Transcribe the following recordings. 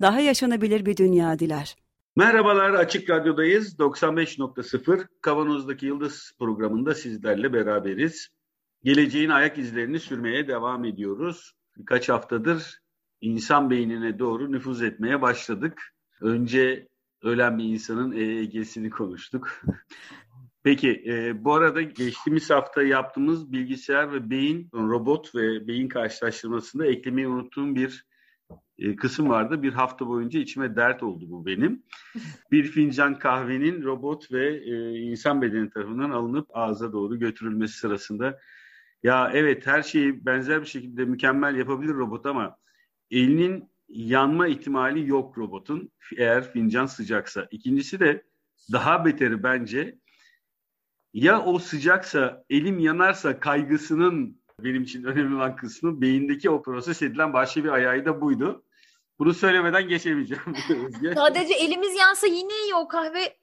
daha yaşanabilir bir dünya diler. Merhabalar, Açık Radyo'dayız. 95.0 Kavanoz'daki Yıldız programında sizlerle beraberiz. Geleceğin ayak izlerini sürmeye devam ediyoruz. Birkaç haftadır insan beynine doğru nüfuz etmeye başladık. Önce ölen bir insanın EEG'sini konuştuk. Peki, e, bu arada geçtiğimiz hafta yaptığımız bilgisayar ve beyin, robot ve beyin karşılaştırmasında eklemeyi unuttuğum bir e, kısım vardı. Bir hafta boyunca içime dert oldu bu benim. Bir fincan kahvenin robot ve e, insan bedeni tarafından alınıp ağza doğru götürülmesi sırasında ya evet her şeyi benzer bir şekilde mükemmel yapabilir robot ama elinin yanma ihtimali yok robotun eğer fincan sıcaksa. İkincisi de daha beteri bence ya o sıcaksa elim yanarsa kaygısının benim için önemli olan kısmı beyindeki o proses edilen başka bir ayağı da buydu. Bunu söylemeden geçemeyeceğim. Sadece elimiz yansa yine iyi o kahve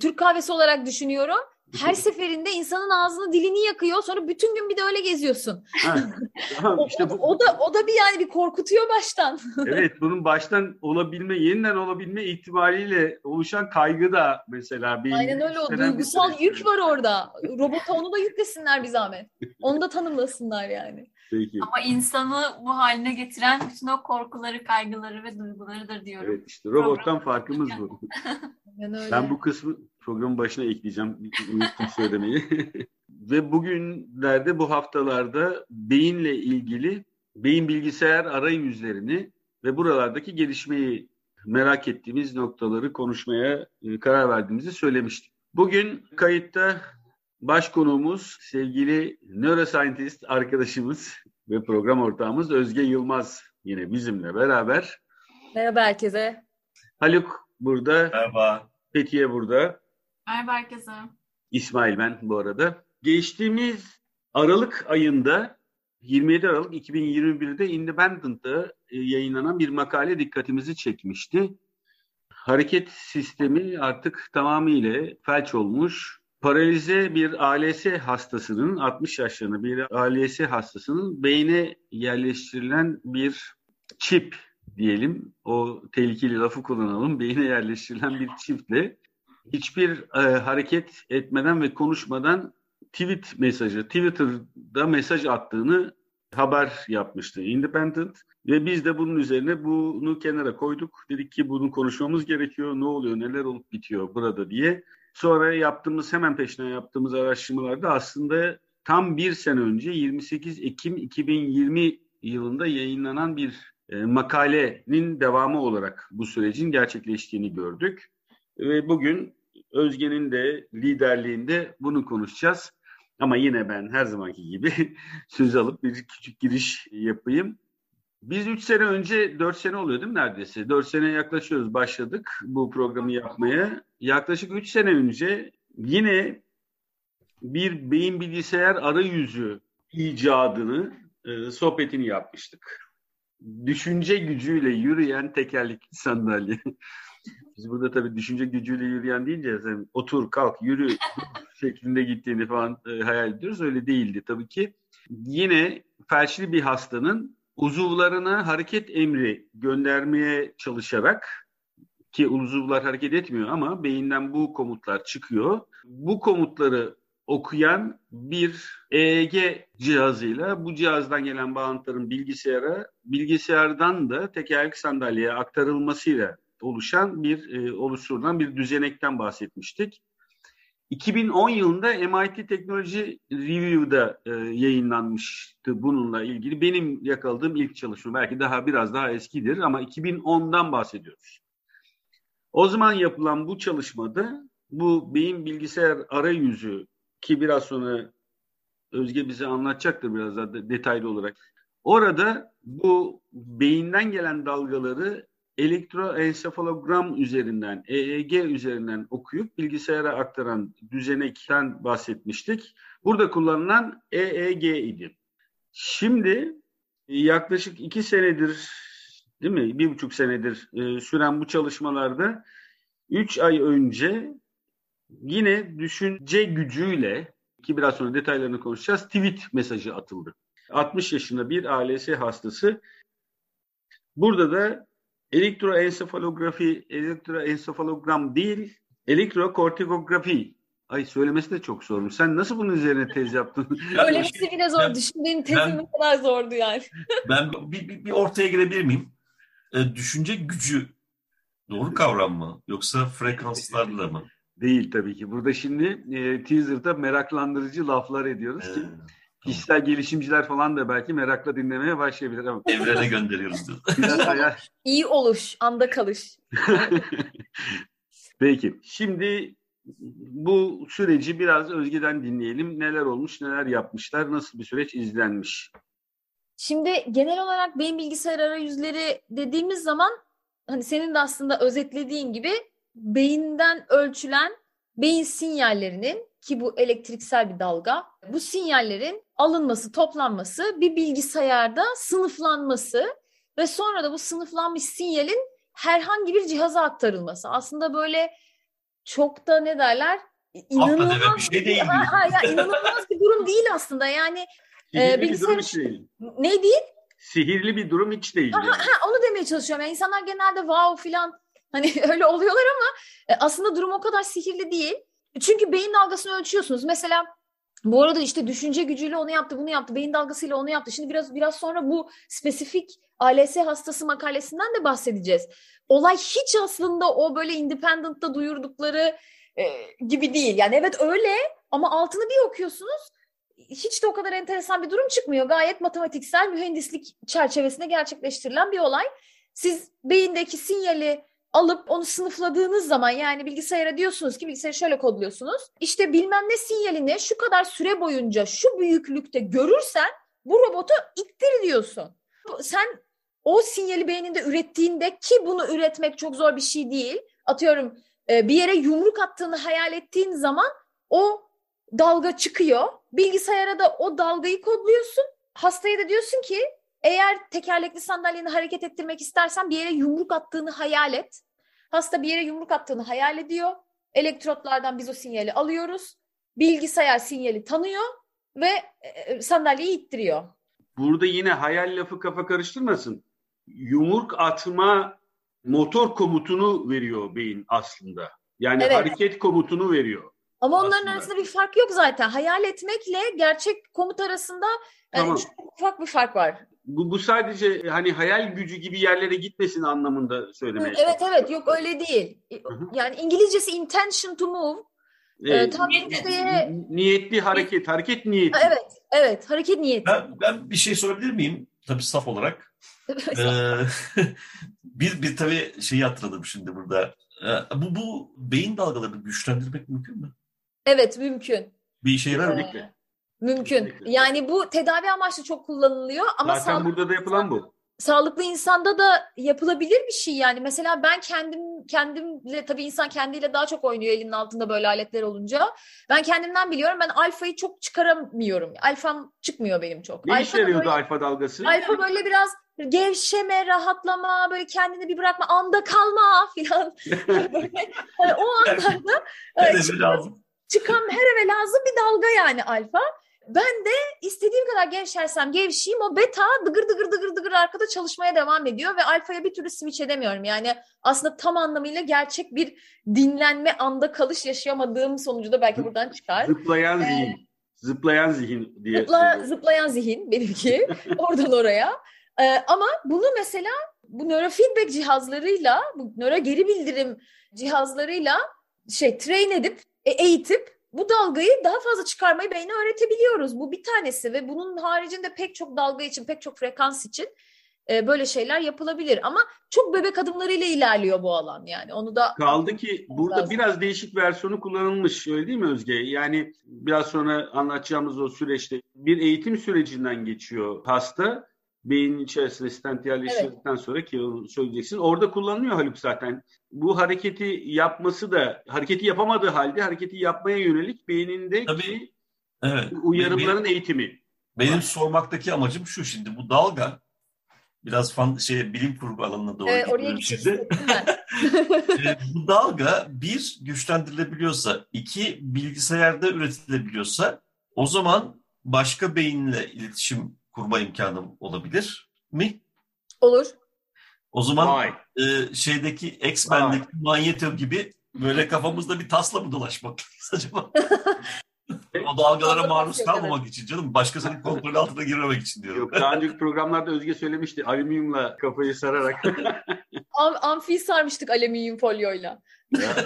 Türk kahvesi olarak düşünüyorum. Her seferinde insanın ağzını dilini yakıyor. Sonra bütün gün bir de öyle geziyorsun. Ha, tamam, işte bu... o, o da o da bir yani bir korkutuyor baştan. evet, bunun baştan olabilme, yeniden olabilme ihtimaliyle oluşan kaygı da mesela bir Aynen öyle o duygusal yük var orada. Robota onu da yüklesinler bir zahmet. Onu da tanımlasınlar yani. Peki. Ama insanı bu haline getiren bütün o korkuları, kaygıları ve duygularıdır diyorum. Evet işte robottan farkımız bu. ben bu kısmı programın başına ekleyeceğim. Unuttum söylemeyi. ve bugünlerde bu haftalarda beyinle ilgili beyin bilgisayar arayüzlerini ve buralardaki gelişmeyi merak ettiğimiz noktaları konuşmaya e, karar verdiğimizi söylemiştik. Bugün kayıtta Baş konuğumuz sevgili neuroscientist arkadaşımız ve program ortağımız Özge Yılmaz yine bizimle beraber. Merhaba herkese. Haluk burada. Merhaba. Fethiye burada. Merhaba herkese. İsmail ben bu arada. Geçtiğimiz Aralık ayında 27 Aralık 2021'de Independent'ta e, yayınlanan bir makale dikkatimizi çekmişti. Hareket sistemi artık tamamıyla felç olmuş paralize bir ALS hastasının 60 yaşlarında bir ALS hastasının beyne yerleştirilen bir çip diyelim. O tehlikeli lafı kullanalım. Beyne yerleştirilen bir çiple hiçbir e, hareket etmeden ve konuşmadan tweet mesajı, Twitter'da mesaj attığını haber yapmıştı Independent ve biz de bunun üzerine bunu kenara koyduk. Dedik ki bunu konuşmamız gerekiyor. Ne oluyor, neler olup bitiyor burada diye. Sonra yaptığımız hemen peşine yaptığımız araştırmalarda aslında tam bir sene önce 28 Ekim 2020 yılında yayınlanan bir e, makalenin devamı olarak bu sürecin gerçekleştiğini gördük. Ve bugün Özge'nin de liderliğinde bunu konuşacağız. Ama yine ben her zamanki gibi söz alıp bir küçük giriş yapayım. Biz 3 sene önce, 4 sene oluyor değil mi neredeyse? 4 sene yaklaşıyoruz başladık bu programı yapmaya. Yaklaşık 3 sene önce yine bir beyin bilgisayar arayüzü icadını, e, sohbetini yapmıştık. Düşünce gücüyle yürüyen tekerlekli sandalye. Biz burada tabii düşünce gücüyle yürüyen deyince sen otur, kalk, yürü şeklinde gittiğini falan e, hayal ediyoruz. Öyle değildi tabii ki. Yine felçli bir hastanın uzuvlarına hareket emri göndermeye çalışarak ki uzuvlar hareket etmiyor ama beyinden bu komutlar çıkıyor. Bu komutları okuyan bir EEG cihazıyla bu cihazdan gelen bağıntıların bilgisayara, bilgisayardan da tekerlekli sandalyeye aktarılmasıyla oluşan bir e, oluşturulan bir düzenekten bahsetmiştik. 2010 yılında MIT Technology Review'da e, yayınlanmıştı bununla ilgili. Benim yakaladığım ilk çalışma belki daha biraz daha eskidir ama 2010'dan bahsediyoruz. O zaman yapılan bu çalışmada bu beyin bilgisayar arayüzü ki biraz sonra Özge bize anlatacaktır biraz daha detaylı olarak. Orada bu beyinden gelen dalgaları elektroensefalogram üzerinden, EEG üzerinden okuyup bilgisayara aktaran düzenekten bahsetmiştik. Burada kullanılan EEG idi. Şimdi yaklaşık iki senedir, değil mi? Bir buçuk senedir e, süren bu çalışmalarda üç ay önce yine düşünce gücüyle ki biraz sonra detaylarını konuşacağız tweet mesajı atıldı. 60 yaşında bir ALS hastası. Burada da elektroensefalografi, elektroensefalogram değil, elektrokortikografi. Ay söylemesi de çok zormuş. Sen nasıl bunun üzerine tez yaptın? Söylemesi bile zor. Ben, Düşündüğüm tezim ne kadar zordu yani. ben bir, bir, bir ortaya girebilir miyim? E, düşünce gücü doğru kavram mı? Yoksa frekanslarla mı? Değil tabii ki. Burada şimdi e, teaser'da meraklandırıcı laflar ediyoruz ki kişisel gelişimciler falan da belki merakla dinlemeye başlayabilir ama. Evrene gönderiyoruz İyi oluş, anda kalış. Peki. Şimdi bu süreci biraz Özge'den dinleyelim. Neler olmuş, neler yapmışlar, nasıl bir süreç izlenmiş? Şimdi genel olarak beyin bilgisayar arayüzleri dediğimiz zaman hani senin de aslında özetlediğin gibi beyinden ölçülen beyin sinyallerinin ki bu elektriksel bir dalga. Bu sinyallerin alınması, toplanması, bir bilgisayarda sınıflanması ve sonra da bu sınıflanmış sinyalin herhangi bir cihaza aktarılması. Aslında böyle çok da ne derler? İnanılmaz bir şey değil. Ha, ha, ya, inanılmaz bir durum değil aslında. Yani Sihirli e, bilgisayar... bir durum hiç değil. Ne değil? Sihirli bir durum hiç değil. Ha, yani. ha, onu demeye çalışıyorum. Yani insanlar genelde wow filan hani öyle oluyorlar ama e, aslında durum o kadar sihirli değil. Çünkü beyin dalgasını ölçüyorsunuz. Mesela bu arada işte düşünce gücüyle onu yaptı, bunu yaptı, beyin dalgasıyla onu yaptı. Şimdi biraz biraz sonra bu spesifik ALS hastası makalesinden de bahsedeceğiz. Olay hiç aslında o böyle independent'ta duyurdukları e, gibi değil. Yani evet öyle ama altını bir okuyorsunuz hiç de o kadar enteresan bir durum çıkmıyor. Gayet matematiksel mühendislik çerçevesinde gerçekleştirilen bir olay. Siz beyindeki sinyali alıp onu sınıfladığınız zaman yani bilgisayara diyorsunuz ki bilgisayarı şöyle kodluyorsunuz. İşte bilmem ne sinyalini şu kadar süre boyunca şu büyüklükte görürsen bu robotu ittir diyorsun. Sen o sinyali beyninde ürettiğinde ki bunu üretmek çok zor bir şey değil. Atıyorum e, bir yere yumruk attığını hayal ettiğin zaman o dalga çıkıyor. Bilgisayara da o dalgayı kodluyorsun. Hastaya da diyorsun ki eğer tekerlekli sandalyeni hareket ettirmek istersen bir yere yumruk attığını hayal et. Hasta bir yere yumruk attığını hayal ediyor. Elektrotlardan biz o sinyali alıyoruz. Bilgisayar sinyali tanıyor ve e, e, sandalyeyi ittiriyor. Burada yine hayal lafı kafa karıştırmasın. Yumruk atma motor komutunu veriyor beyin aslında. Yani evet. hareket komutunu veriyor. Ama onların aslında. arasında bir fark yok zaten. Hayal etmekle gerçek komut arasında yani tamam. çok ufak bir fark var. Bu, bu sadece hani hayal gücü gibi yerlere gitmesin anlamında söylemeye Evet evet yok öyle değil. Hı-hı. Yani İngilizcesi intention to move. Ee, tam işte... Niyetli hareket, hareket niyeti. Evet, evet hareket niyeti. Ben, ben bir şey sorabilir miyim? Tabii saf olarak. ee, bir, bir tabii şeyi hatırladım şimdi burada. Ee, bu, bu beyin dalgalarını güçlendirmek mümkün mü? Evet mümkün. Bir işe yarar mı? Ee, mümkün. Yani bu tedavi amaçlı çok kullanılıyor ama zaten burada da yapılan bu. Sağlıklı insanda da yapılabilir bir şey yani. Mesela ben kendim kendimle tabii insan kendiyle daha çok oynuyor elinin altında böyle aletler olunca. Ben kendimden biliyorum. Ben alfayı çok çıkaramıyorum. Alfam çıkmıyor benim çok. Ne alfa işe yarıyordu böyle, alfa dalgası? Alfa böyle biraz gevşeme, rahatlama, böyle kendini bir bırakma, anda kalma filan. böyle, yani o anlarda lazım çıkan her eve lazım bir dalga yani alfa. Ben de istediğim kadar gevşersem gevşeyim o beta dıgır dıgır dıgır dıgır arkada çalışmaya devam ediyor ve alfaya bir türlü switch edemiyorum. Yani aslında tam anlamıyla gerçek bir dinlenme anda kalış yaşayamadığım sonucu da belki buradan çıkar. Zıplayan ee, zihin. Zıplayan zihin diye. Zıpla, zıplayan zihin benimki oradan oraya. Ee, ama bunu mesela bu nörofeedback cihazlarıyla, bu nöro geri bildirim cihazlarıyla şey train edip e, eğitip bu dalgayı daha fazla çıkarmayı beyne öğretebiliyoruz. Bu bir tanesi ve bunun haricinde pek çok dalga için, pek çok frekans için e, böyle şeyler yapılabilir. Ama çok bebek adımlarıyla ilerliyor bu alan yani. Onu da kaldı ki burada lazım. biraz değişik versiyonu kullanılmış öyle değil mi Özge? Yani biraz sonra anlatacağımız o süreçte bir eğitim sürecinden geçiyor hasta beynin içerisine stent yerleştirdikten evet. sonra ki onu söyleyeceksin. Orada kullanılıyor Haluk zaten. Bu hareketi yapması da hareketi yapamadığı halde hareketi yapmaya yönelik beynindeki Tabii, evet. uyarımların benim, eğitimi. Benim sormaktaki amacım şu şimdi bu dalga biraz fan, şey bilim kurgu alanına doğru ee, oraya şimdi. bu dalga bir güçlendirilebiliyorsa, iki bilgisayarda üretilebiliyorsa o zaman başka beyinle iletişim kurma imkanım olabilir mi? Olur. O zaman e, şeydeki X-Men'deki Magneto gibi böyle kafamızda bir tasla mı dolaşmak acaba? o dalgalara maruz kalmamak için canım. Başkasının kontrol altına girmemek için diyorum. Yok daha önceki programlarda Özge söylemişti. Alüminyumla kafayı sararak. Am amfi sarmıştık alüminyum folyoyla.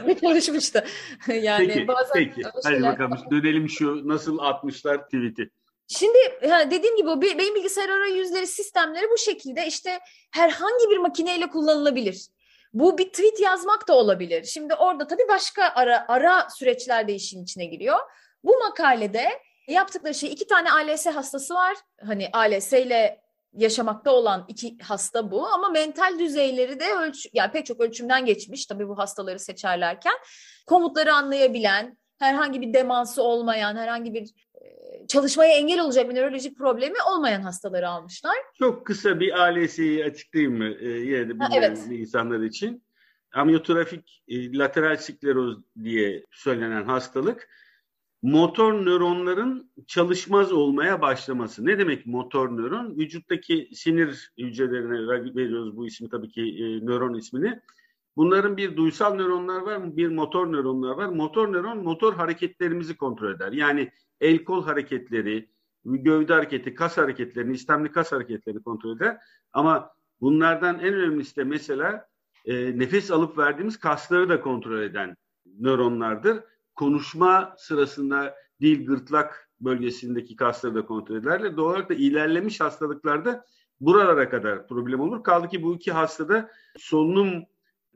Ne çalışmıştı. yani peki, bazen peki. Hadi bakalım dönelim şu nasıl atmışlar tweet'i. Şimdi dediğim gibi o beyin bilgisayar arayüzleri sistemleri bu şekilde işte herhangi bir makineyle kullanılabilir. Bu bir tweet yazmak da olabilir. Şimdi orada tabii başka ara, ara süreçler de işin içine giriyor. Bu makalede yaptıkları şey iki tane ALS hastası var. Hani ALS ile yaşamakta olan iki hasta bu ama mental düzeyleri de ölç yani pek çok ölçümden geçmiş tabii bu hastaları seçerlerken komutları anlayabilen, herhangi bir demansı olmayan, herhangi bir çalışmaya engel olacak bir nörolojik problemi olmayan hastaları almışlar. Çok kısa bir ALS'yi açıklayayım mı yine de bilmeyen evet. insanlar için? Amyotrafik e, lateral skleroz diye söylenen hastalık motor nöronların çalışmaz olmaya başlaması. Ne demek motor nöron? Vücuttaki sinir hücrelerine veriyoruz bu ismi tabii ki e, nöron ismini. Bunların bir duysal nöronlar var, bir motor nöronlar var. Motor nöron motor hareketlerimizi kontrol eder. Yani el kol hareketleri, gövde hareketi, kas hareketlerini, istemli kas hareketlerini kontrol eder. Ama bunlardan en önemlisi de mesela e, nefes alıp verdiğimiz kasları da kontrol eden nöronlardır. Konuşma sırasında dil, gırtlak bölgesindeki kasları da kontrol ederler. Doğal olarak da ilerlemiş hastalıklarda buralara kadar problem olur. Kaldı ki bu iki hastada solunum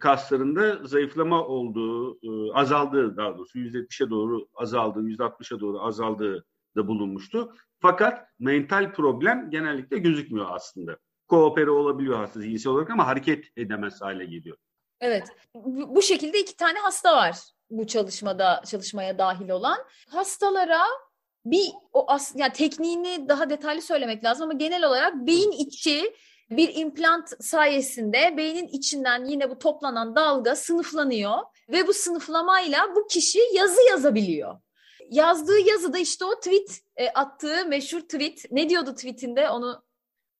kaslarında zayıflama olduğu, e, azaldığı daha doğrusu %70'e doğru azaldığı, %60'a doğru azaldığı da bulunmuştu. Fakat mental problem genellikle gözükmüyor aslında. Koopere olabiliyor hasta zihinsel olarak ama hareket edemez hale geliyor. Evet. Bu şekilde iki tane hasta var bu çalışmada çalışmaya dahil olan. Hastalara bir o as yani tekniğini daha detaylı söylemek lazım ama genel olarak beyin içi bir implant sayesinde beynin içinden yine bu toplanan dalga sınıflanıyor ve bu sınıflamayla bu kişi yazı yazabiliyor. Yazdığı yazıda işte o tweet e, attığı meşhur tweet ne diyordu tweetinde onu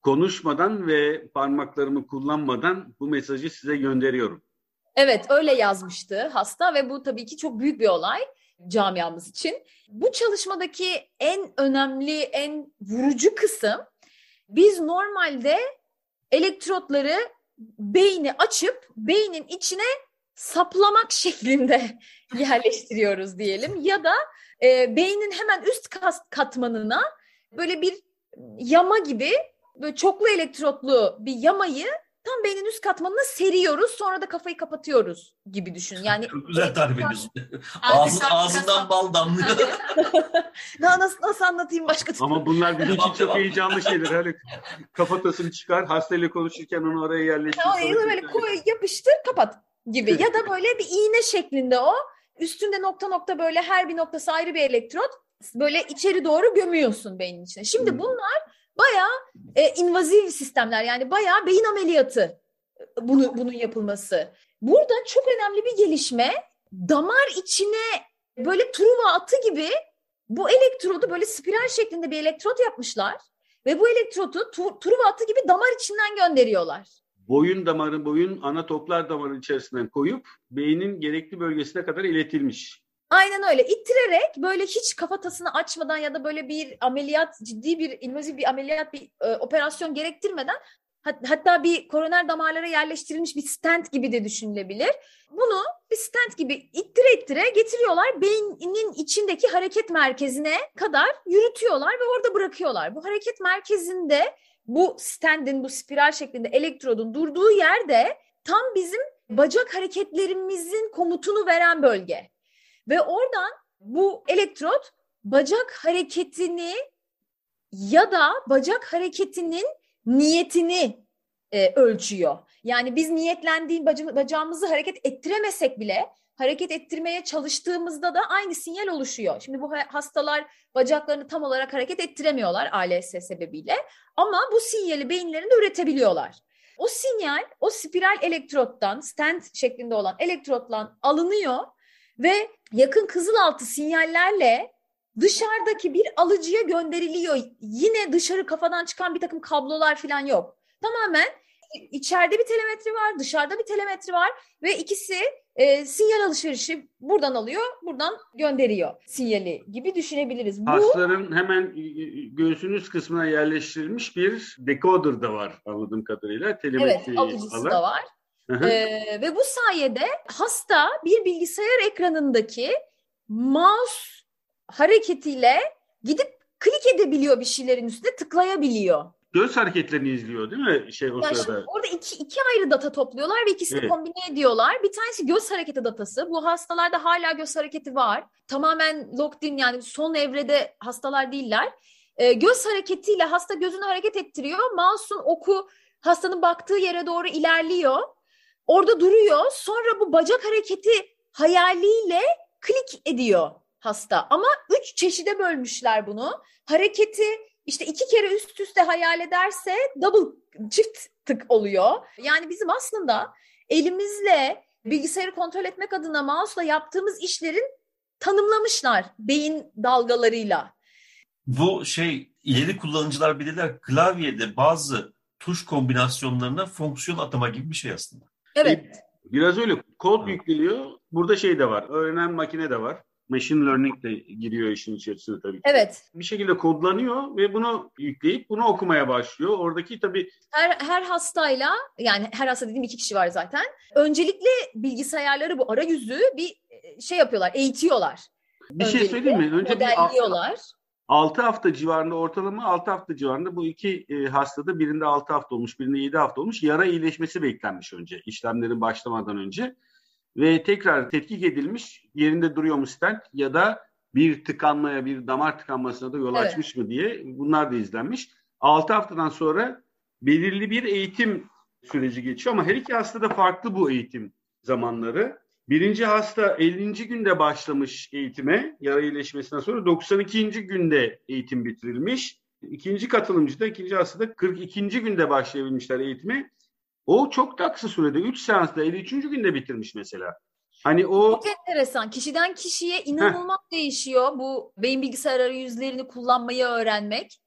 konuşmadan ve parmaklarımı kullanmadan bu mesajı size gönderiyorum. Evet öyle yazmıştı hasta ve bu tabii ki çok büyük bir olay camiamız için. Bu çalışmadaki en önemli, en vurucu kısım biz normalde elektrotları beyni açıp beynin içine saplamak şeklinde yerleştiriyoruz diyelim. Ya da e, beynin hemen üst katmanına böyle bir yama gibi böyle çoklu elektrotlu bir yamayı tam beynin üst katmanına seriyoruz sonra da kafayı kapatıyoruz gibi düşün. Yani Çok güzel tarif ediyorsun. Ağzın, ağzından bal damlıyor. Daha nasıl, nasıl anlatayım başka türlü? Ama bunlar bizim için çok heyecanlı şeyler. Hani kafatasını çıkar, hastayla konuşurken onu oraya yerleştir. Oraya böyle koy, yapıştır, kapat gibi. ya da böyle bir iğne şeklinde o. Üstünde nokta nokta böyle her bir noktası ayrı bir elektrot. Böyle içeri doğru gömüyorsun beynin içine. Şimdi hmm. bunlar bayağı e, invaziv sistemler yani bayağı beyin ameliyatı e, bunu, bunun yapılması. Burada çok önemli bir gelişme damar içine böyle truva atı gibi bu elektrodu böyle spiral şeklinde bir elektrot yapmışlar ve bu elektrotu tu, truva atı gibi damar içinden gönderiyorlar. Boyun damarı, boyun ana toplar damarı içerisinden koyup beynin gerekli bölgesine kadar iletilmiş. Aynen öyle. İttirerek böyle hiç kafatasını açmadan ya da böyle bir ameliyat, ciddi bir invaziv bir ameliyat, bir e, operasyon gerektirmeden hatta bir koroner damarlara yerleştirilmiş bir stent gibi de düşünülebilir. Bunu bir stent gibi ittire ittire getiriyorlar. Beynin içindeki hareket merkezine kadar yürütüyorlar ve orada bırakıyorlar. Bu hareket merkezinde bu stendin, bu spiral şeklinde elektrodun durduğu yerde tam bizim bacak hareketlerimizin komutunu veren bölge. Ve oradan bu elektrot bacak hareketini ya da bacak hareketinin niyetini e, ölçüyor. Yani biz niyetlendiğim bacağımızı hareket ettiremesek bile hareket ettirmeye çalıştığımızda da aynı sinyal oluşuyor. Şimdi bu hastalar bacaklarını tam olarak hareket ettiremiyorlar ALS sebebiyle ama bu sinyali beyinlerinde üretebiliyorlar. O sinyal o spiral elektrottan stent şeklinde olan elektrottan alınıyor ve yakın kızılaltı sinyallerle dışarıdaki bir alıcıya gönderiliyor. Yine dışarı kafadan çıkan bir takım kablolar falan yok. Tamamen içeride bir telemetri var, dışarıda bir telemetri var ve ikisi e, sinyal alışverişi buradan alıyor, buradan gönderiyor sinyali gibi düşünebiliriz. Bu, Hastaların hemen göğsünüz kısmına yerleştirilmiş bir decoder da var anladığım kadarıyla. Telemetri evet, alıcısı alan. da var. Ee, ve bu sayede hasta bir bilgisayar ekranındaki mouse hareketiyle gidip klik edebiliyor bir şeylerin üstüne tıklayabiliyor göz hareketlerini izliyor değil mi şey o ya sırada? Orada iki, iki ayrı data topluyorlar ve ikisini evet. kombine ediyorlar. Bir tanesi göz hareketi datası. Bu hastalarda hala göz hareketi var. Tamamen locked in yani son evrede hastalar değiller. Ee, göz hareketiyle hasta gözünü hareket ettiriyor. Mouse'un oku hastanın baktığı yere doğru ilerliyor. Orada duruyor. Sonra bu bacak hareketi hayaliyle klik ediyor hasta. Ama üç çeşide bölmüşler bunu. Hareketi işte iki kere üst üste hayal ederse double çift tık oluyor. Yani bizim aslında elimizle bilgisayarı kontrol etmek adına mouse'la yaptığımız işlerin tanımlamışlar beyin dalgalarıyla. Bu şey ileri kullanıcılar bilirler klavyede bazı tuş kombinasyonlarına fonksiyon atama gibi bir şey aslında. Evet. Biraz öyle kod yükleniyor. Burada şey de var. Öğrenen makine de var machine learning de giriyor işin içerisine tabii ki. Evet. Bir şekilde kodlanıyor ve bunu yükleyip bunu okumaya başlıyor. Oradaki tabii... Her, her hastayla yani her hasta dediğim iki kişi var zaten. Öncelikle bilgisayarları bu arayüzü bir e, şey yapıyorlar, eğitiyorlar. Bir şey Öncelikle, şey söyleyeyim mi? Önce modelliyorlar. Bir, 6 hafta civarında ortalama 6 hafta civarında bu iki e, hastada birinde 6 hafta olmuş birinde 7 hafta olmuş yara iyileşmesi beklenmiş önce işlemlerin başlamadan önce ve tekrar tetkik edilmiş yerinde duruyor mu stent ya da bir tıkanmaya bir damar tıkanmasına da yol evet. açmış mı diye bunlar da izlenmiş. 6 haftadan sonra belirli bir eğitim süreci geçiyor ama her iki hasta da farklı bu eğitim zamanları. Birinci hasta 50. günde başlamış eğitime, yara iyileşmesinden sonra 92. günde eğitim bitirilmiş. İkinci katılımcı da, ikinci hasta da 42. günde başlayabilmişler eğitime. O çok da kısa sürede 3 seansta 53. günde bitirmiş mesela. Hani o çok enteresan. Kişiden kişiye inanılmaz Heh. değişiyor bu beyin bilgisayar arayüzlerini kullanmayı öğrenmek.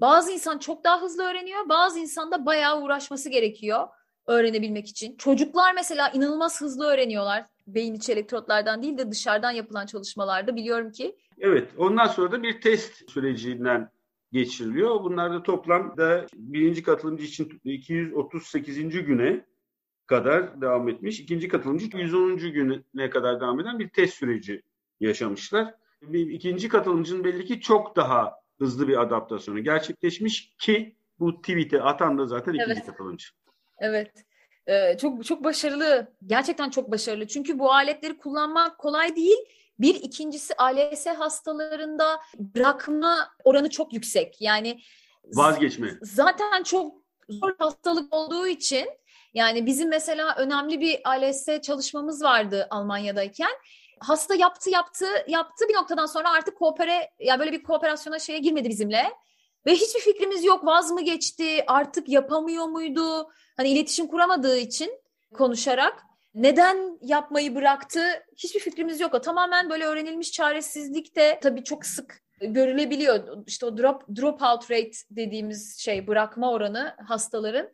Bazı insan çok daha hızlı öğreniyor. Bazı insan da bayağı uğraşması gerekiyor öğrenebilmek için. Çocuklar mesela inanılmaz hızlı öğreniyorlar. Beyin içi elektrotlardan değil de dışarıdan yapılan çalışmalarda biliyorum ki. Evet. Ondan sonra da bir test sürecinden geçiriliyor. Bunlar da toplamda birinci katılımcı için 238. güne kadar devam etmiş. İkinci katılımcı 110. güne kadar devam eden bir test süreci yaşamışlar. İkinci katılımcının belli ki çok daha hızlı bir adaptasyonu gerçekleşmiş ki bu tweet'e atan da zaten ikinci evet. katılımcı. Evet. Ee, çok çok başarılı. Gerçekten çok başarılı. Çünkü bu aletleri kullanmak kolay değil bir ikincisi ALS hastalarında bırakma oranı çok yüksek. Yani vazgeçme. Zaten çok zor hastalık olduğu için yani bizim mesela önemli bir ALS çalışmamız vardı Almanya'dayken. Hasta yaptı yaptı yaptı bir noktadan sonra artık koopere ya yani böyle bir kooperasyona şeye girmedi bizimle. Ve hiçbir fikrimiz yok vaz mı geçti artık yapamıyor muydu? Hani iletişim kuramadığı için konuşarak neden yapmayı bıraktı hiçbir fikrimiz yok. O tamamen böyle öğrenilmiş çaresizlik de tabii çok sık görülebiliyor. İşte o drop dropout rate dediğimiz şey bırakma oranı hastaların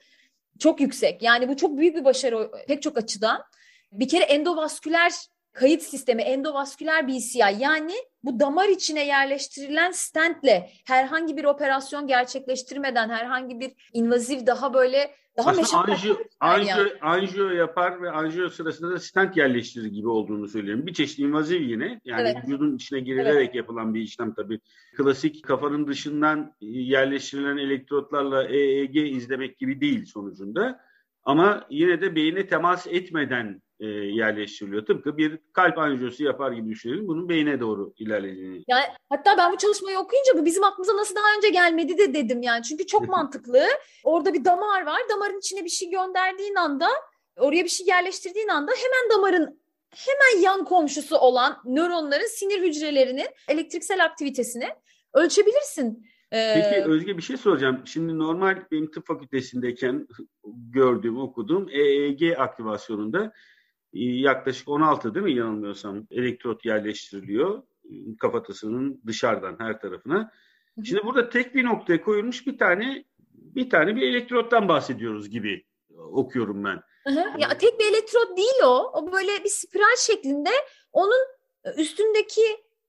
çok yüksek. Yani bu çok büyük bir başarı pek çok açıdan. Bir kere endovasküler kayıt sistemi, endovasküler BCI yani bu damar içine yerleştirilen stentle herhangi bir operasyon gerçekleştirmeden herhangi bir invaziv daha böyle daha Aslında anjiyo, anjiyo, yani. anjiyo yapar ve anjiyo sırasında da stent yerleştirir gibi olduğunu söylüyorum. Bir çeşit invaziv yine. Yani evet. vücudun içine girilerek evet. yapılan bir işlem tabii. Klasik kafanın dışından yerleştirilen elektrotlarla EEG izlemek gibi değil sonucunda. Ama yine de beyine temas etmeden e, yerleştiriliyor. Tıpkı bir kalp anjiyosu yapar gibi düşünelim. Bunun beyine doğru ilerlediğini. Yani hatta ben bu çalışmayı okuyunca bu bizim aklımıza nasıl daha önce gelmedi de dedim yani. Çünkü çok mantıklı. Orada bir damar var. Damarın içine bir şey gönderdiğin anda, oraya bir şey yerleştirdiğin anda hemen damarın hemen yan komşusu olan nöronların sinir hücrelerinin elektriksel aktivitesini ölçebilirsin. Ee, Peki Özge bir şey soracağım. Şimdi normal benim tıp fakültesindeyken gördüğüm, okuduğum EEG aktivasyonunda e, yaklaşık 16 değil mi yanılmıyorsam elektrot yerleştiriliyor kafatasının dışarıdan her tarafına. Şimdi burada tek bir noktaya koyulmuş bir tane bir tane bir elektrottan bahsediyoruz gibi okuyorum ben. Hı hı. Ya tek bir elektrot değil o. O böyle bir spiral şeklinde onun üstündeki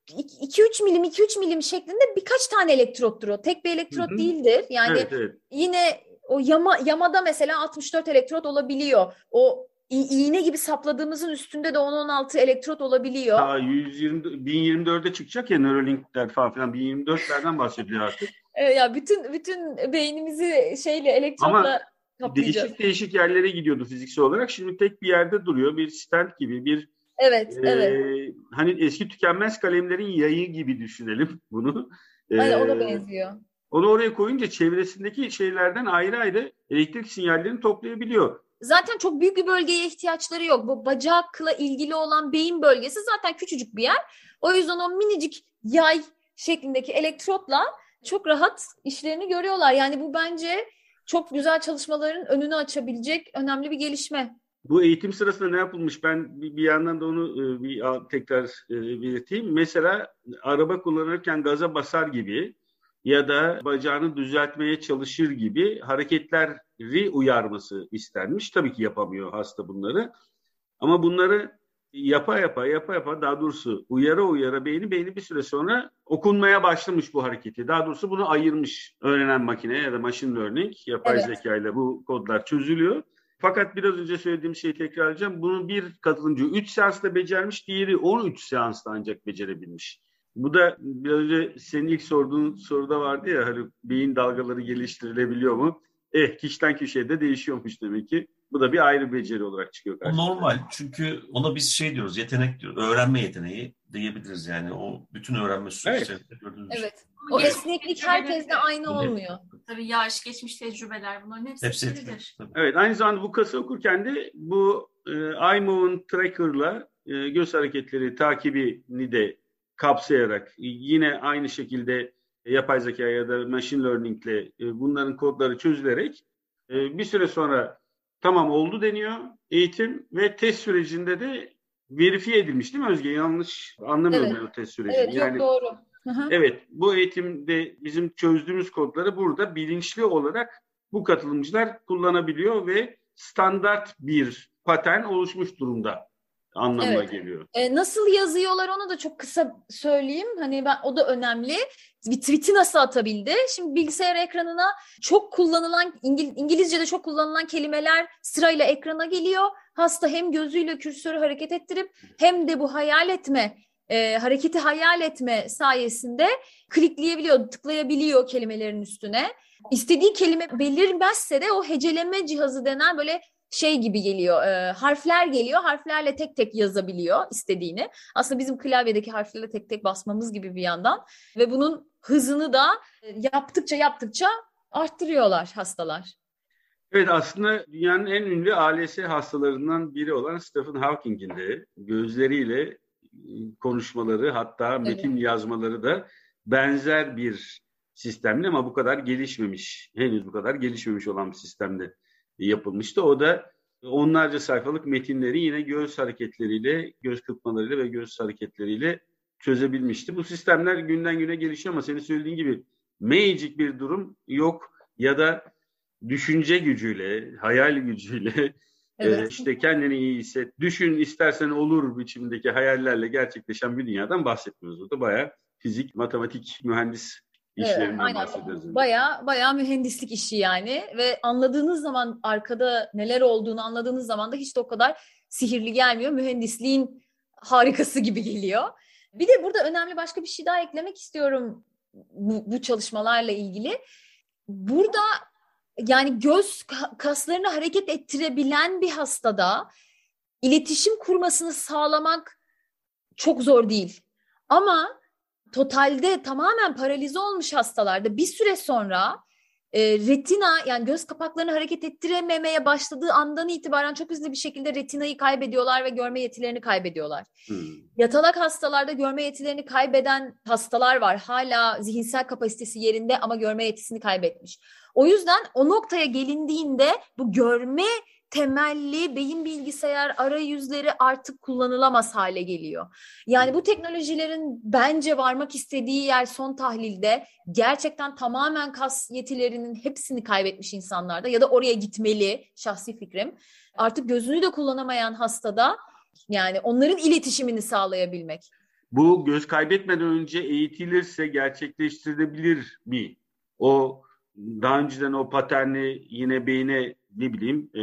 2-3 milim 2-3 milim şeklinde birkaç tane elektrottur o. Tek bir elektrot Hı-hı. değildir. Yani evet, evet. yine o yama yamada mesela 64 elektrot olabiliyor. O iğne gibi sapladığımızın üstünde de 10-16 elektrot olabiliyor. Ha, 120 1024'e çıkacak ya Neuralink'ler falan filan 1024'lerden bahsediyor artık. Evet, ya bütün bütün beynimizi şeyle elektrotla Ama kaplayacağız. değişik değişik yerlere gidiyordu fiziksel olarak. Şimdi tek bir yerde duruyor. Bir stent gibi, bir Evet, ee, evet. Hani eski tükenmez kalemlerin yayı gibi düşünelim bunu. Aynen ona benziyor. Onu oraya koyunca çevresindeki şeylerden ayrı ayrı elektrik sinyallerini toplayabiliyor. Zaten çok büyük bir bölgeye ihtiyaçları yok. Bu bacakla ilgili olan beyin bölgesi zaten küçücük bir yer. O yüzden o minicik yay şeklindeki elektrotla çok rahat işlerini görüyorlar. Yani bu bence çok güzel çalışmaların önünü açabilecek önemli bir gelişme. Bu eğitim sırasında ne yapılmış? Ben bir yandan da onu e, bir tekrar e, belirteyim. Mesela araba kullanırken gaza basar gibi ya da bacağını düzeltmeye çalışır gibi hareketleri uyarması istenmiş. Tabii ki yapamıyor hasta bunları. Ama bunları yapa yapa yapa yapa daha doğrusu uyara uyara beyni beyni bir süre sonra okunmaya başlamış bu hareketi. Daha doğrusu bunu ayırmış öğrenen makine ya da machine learning yapay evet. zeka ile bu kodlar çözülüyor. Fakat biraz önce söylediğim şeyi tekrarlayacağım. Bunu bir katılımcı 3 seansta becermiş, diğeri 13 seansta ancak becerebilmiş. Bu da biraz önce senin ilk sorduğun soruda vardı ya hani beyin dalgaları geliştirilebiliyor mu? Eh kişiden kişiye de değişiyormuş demek ki. Bu da bir ayrı beceri olarak çıkıyor karşımıza. Normal çünkü ona biz şey diyoruz yetenek diyoruz. Öğrenme yeteneği diyebiliriz yani. O bütün öğrenme süreci evet. gördüğümüz Evet. Şey. O esneklik herkeste aynı olmuyor. Tabii yaş, geçmiş tecrübeler bunların hepsi, hepsi etkilir. Evet aynı zamanda bu kası okurken de bu e, iMove'un tracker'la e, göz hareketleri takibini de kapsayarak yine aynı şekilde yapay zeka ya da machine learning ile e, bunların kodları çözülerek e, bir süre sonra tamam oldu deniyor eğitim ve test sürecinde de verifiye edilmiş değil mi Özge? Yanlış anlamıyorum evet. ben o test sürecini. Evet yani, çok doğru. Evet bu eğitimde bizim çözdüğümüz kodları burada bilinçli olarak bu katılımcılar kullanabiliyor ve standart bir patern oluşmuş durumda anlamına evet. geliyor. E, nasıl yazıyorlar onu da çok kısa söyleyeyim. Hani ben o da önemli. Bir tweet'i nasıl atabildi? Şimdi bilgisayar ekranına çok kullanılan İngil, İngilizce'de çok kullanılan kelimeler sırayla ekrana geliyor. Hasta hem gözüyle kürsörü hareket ettirip hem de bu hayal etme e, hareketi hayal etme sayesinde klikleyebiliyor, tıklayabiliyor kelimelerin üstüne. İstediği kelime belirmezse de o heceleme cihazı denen böyle şey gibi geliyor, e, harfler geliyor, harflerle tek tek yazabiliyor istediğini. Aslında bizim klavyedeki harflerle tek tek basmamız gibi bir yandan ve bunun hızını da e, yaptıkça yaptıkça arttırıyorlar hastalar. Evet aslında dünyanın en ünlü ALS hastalarından biri olan Stephen Hawking'in de gözleriyle konuşmaları hatta metin evet. yazmaları da benzer bir sistemle ama bu kadar gelişmemiş, henüz bu kadar gelişmemiş olan bir sistemde yapılmıştı. O da onlarca sayfalık metinleri yine göz hareketleriyle, göz kırpmalarıyla ve göz hareketleriyle çözebilmişti. Bu sistemler günden güne gelişiyor ama senin söylediğin gibi magic bir durum yok ya da düşünce gücüyle, hayal gücüyle Evet. Ee, işte kendini iyi hisset, düşün istersen olur biçimindeki hayallerle gerçekleşen bir dünyadan bahsetmiyoruz. Burada bayağı fizik, matematik, mühendis işlerinden evet, bahsediyoruz. Baya baya mühendislik işi yani ve anladığınız zaman arkada neler olduğunu anladığınız zaman da hiç de o kadar sihirli gelmiyor. Mühendisliğin harikası gibi geliyor. Bir de burada önemli başka bir şey daha eklemek istiyorum bu, bu çalışmalarla ilgili. Burada yani göz kaslarını hareket ettirebilen bir hastada iletişim kurmasını sağlamak çok zor değil. Ama totalde tamamen paralize olmuş hastalarda bir süre sonra e, retina yani göz kapaklarını hareket ettirememeye başladığı andan itibaren çok hızlı bir şekilde retinayı kaybediyorlar ve görme yetilerini kaybediyorlar. Hmm. Yatalak hastalarda görme yetilerini kaybeden hastalar var. Hala zihinsel kapasitesi yerinde ama görme yetisini kaybetmiş. O yüzden o noktaya gelindiğinde bu görme temelli beyin bilgisayar arayüzleri artık kullanılamaz hale geliyor. Yani bu teknolojilerin bence varmak istediği yer son tahlilde gerçekten tamamen kas yetilerinin hepsini kaybetmiş insanlarda ya da oraya gitmeli şahsi fikrim. Artık gözünü de kullanamayan hastada yani onların iletişimini sağlayabilmek. Bu göz kaybetmeden önce eğitilirse gerçekleştirilebilir mi? O daha önceden o paterni yine beyine ne bileyim e,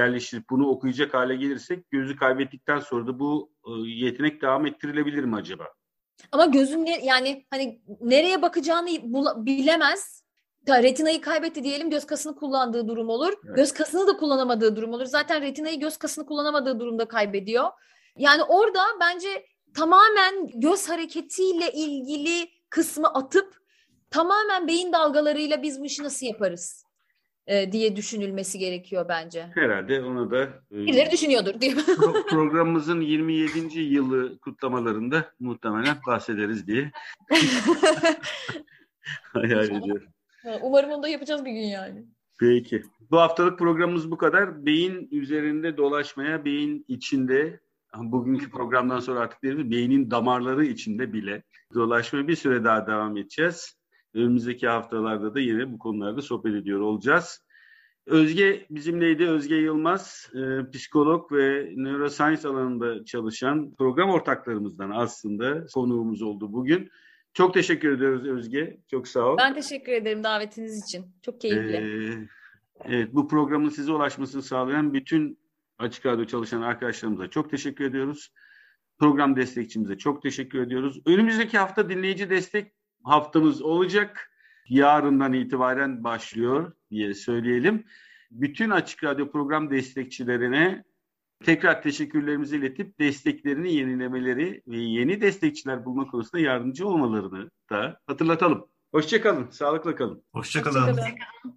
yerleştirip bunu okuyacak hale gelirsek gözü kaybettikten sonra da bu e, yetenek devam ettirilebilir mi acaba? Ama gözün ne, yani hani nereye bakacağını bilemez. Retinayı kaybetti diyelim göz kasını kullandığı durum olur. Evet. Göz kasını da kullanamadığı durum olur. Zaten retinayı göz kasını kullanamadığı durumda kaybediyor. Yani orada bence tamamen göz hareketiyle ilgili kısmı atıp tamamen beyin dalgalarıyla biz bu işi nasıl yaparız? E, diye düşünülmesi gerekiyor bence. Herhalde onu da e, birileri düşünüyordur diye. pro- programımızın 27. yılı kutlamalarında muhtemelen bahsederiz diye hayal ediyorum. Umarım onu da yapacağız bir gün yani. Peki. Bu haftalık programımız bu kadar. Beyin üzerinde dolaşmaya, beyin içinde, bugünkü programdan sonra artık değil mi, beynin damarları içinde bile dolaşmaya bir süre daha devam edeceğiz. Önümüzdeki haftalarda da yine bu konularda sohbet ediyor olacağız. Özge bizimleydi. Özge Yılmaz, e, psikolog ve neuroscience alanında çalışan program ortaklarımızdan aslında konuğumuz oldu bugün. Çok teşekkür ediyoruz Özge. Çok sağ ol. Ben teşekkür ederim davetiniz için. Çok keyifli. Ee, evet, bu programın size ulaşmasını sağlayan bütün Açık Radyo çalışan arkadaşlarımıza çok teşekkür ediyoruz. Program destekçimize çok teşekkür ediyoruz. Önümüzdeki hafta dinleyici destek haftamız olacak. Yarından itibaren başlıyor diye söyleyelim. Bütün Açık Radyo program destekçilerine tekrar teşekkürlerimizi iletip desteklerini yenilemeleri ve yeni destekçiler bulma konusunda yardımcı olmalarını da hatırlatalım. Hoşçakalın, sağlıkla kalın. Hoşçakalın. Hoşçakalın.